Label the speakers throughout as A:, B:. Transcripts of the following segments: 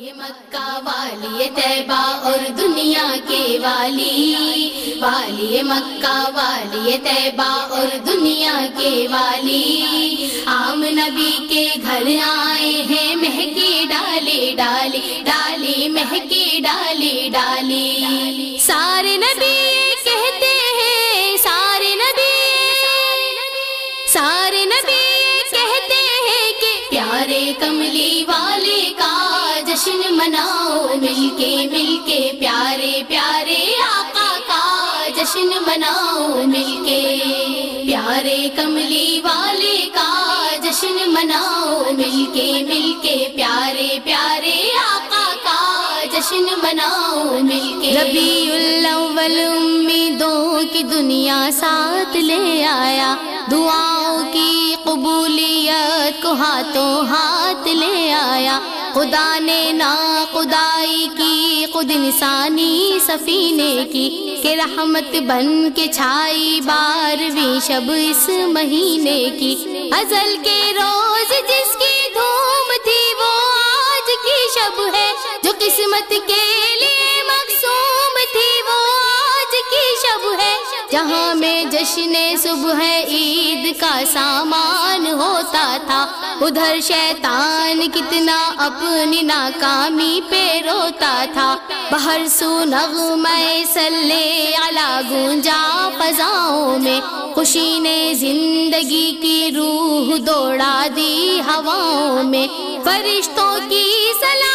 A: یہ مکہ والی طیبہ اور دنیا کے والی۔ والی مکہ، والی طیبہ اور دنیا کے والی۔ عام نبی کے گھر آئے ہیں مہکی ڈالی ڈالی ڈالی مہکی ڈالی ڈالی سارے نبی کہتے ہیں، سارے نبی سارے نبی کہتے ہیں کہ پیارے کملی والے کا مناؤ مل کے مل کے پیارے پیارے آقا کا جشن مناؤ مل کے پیارے کملی والے کا جشن مناؤ مل کے مل کے پیارے پیارے آقا کا جشن مناؤ مل کے ربیع الاول امیدوں کی دنیا ساتھ لے آیا، دعاؤں کی قبولیت کو ہاتھوں ہاتھ لے آیا۔ خدا نے نا خدائی کی، خود انسانی سفینے کی، کہ رحمت بن کے چھائی بارہویں شب اس مہینے کی۔ ازل کے روز جس کی دھوم تھی وہ آج کی شب ہے، جو قسمت کے جہاں میں جشن صبح عید کا سامان ہوتا تھا، ادھر شیطان کتنا اپنی ناکامی پہ روتا تھا۔ بہر سو نغمہ سلے علا گونجا فضاؤں میں، خوشی نے زندگی کی روح دوڑا دی ہواؤں میں۔ فرشتوں کی سلامی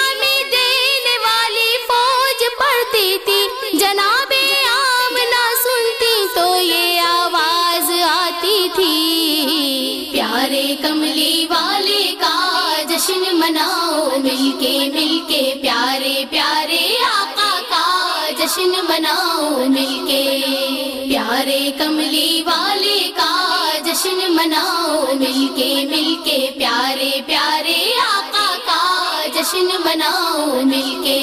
A: مناؤ، مل کے مل کے پیارے پیارے آقا کا جشن مناؤ، مل کے پیارے کملی والے کا جشن مناؤ، مل کے مل کے پیارے پیارے آقا کا جشن مناؤ، مل کے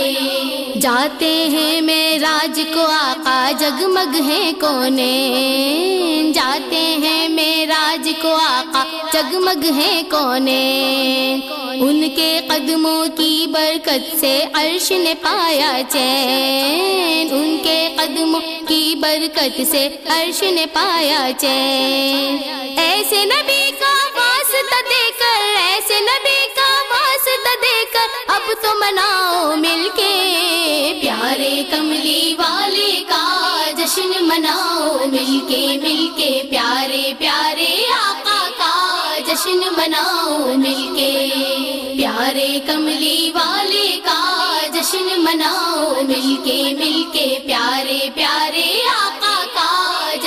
A: جاتے ہیں میں راج کو آقا جگمگ ہے کونے جاتے ہیں میں راج کو آقا جگمگ ہے کونے ان کے قدموں کی برکت سے عرش نے پایا چین ان کے قدموں کی برکت سے عرش نے پایا چین ایسے نبی کا کر اب تو مناؤ مل کے پیارے کملی والے کا جشن مناؤ مل کے مل کے پیارے پیارے آقا کا جشن مناؤ مل کے پیارے کملی والے کا جشن مناؤ مل کے مل کے پیارے پیارے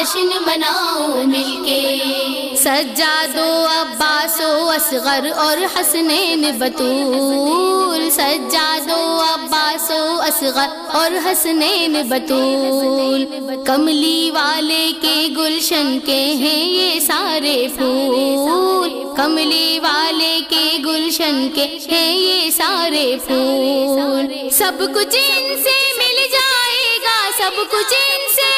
A: جشن مناؤ مل کے۔ سجادو، عباسو، اصغر اور حسنین بطول سجادو، عباسو، اصغر اور حسنین بطول کملی والے کے گلشن کے ہیں یہ سارے پھول۔ کملی والے کے گلشن کے ہیں یہ سارے پھول۔ سب کچھ ان سے مل جائے گا، سب کچھ ان سے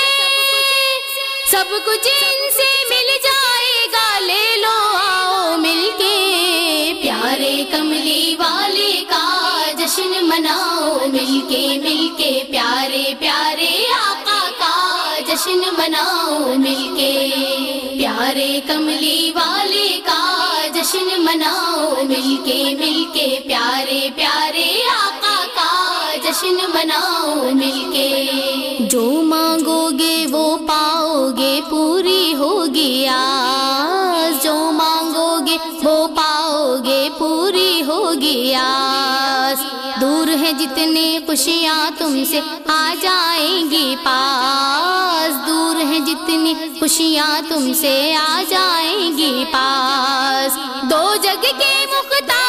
A: سب کچھ ان سے مل جائے گا، لے لو آؤ مل کے۔ پیارے کملی والے کا جشن مناؤ مل کے مل کے۔ پیارے پیارے آقا کا جشن مناؤ مل کے۔ پیارے کملی والے کا جشن مناؤ مل کے مل کے۔ پیارے پیارے آقا کا جشن مناؤ مل کے۔ جو مانگو پوری ہوگی آس جو مانگو گے وہ پاؤ گے پوری ہوگی آس دور ہے جتنی خوشیاں تم سے آ جائیں گی پاس۔ دور ہے جتنی خوشیاں تم سے آ جائیں گی پاس۔ دو جگ کے مختار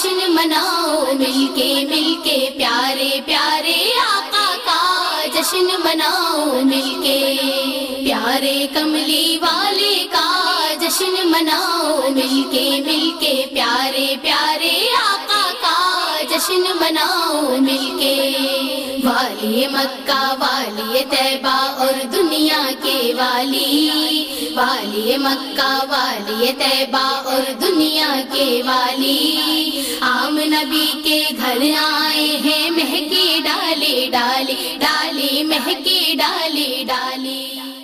A: جشن مناؤ مل کے مل کے پیارے پیارے آقا کا جشن مناؤ مل کے پیارے کملی والے کا جشن مناؤ مل کے مل کے پیارے پیارے آقا کا جشن مناؤ مل کے والی مکہ، والی طیبہ اور دنیا کے والی والی مکہ، والی طیبہ اور دنیا کے والی۔ نبی کے گھر آئے ہیں مہکی ڈالی ڈالی ڈالی مہکی ڈالی ڈالی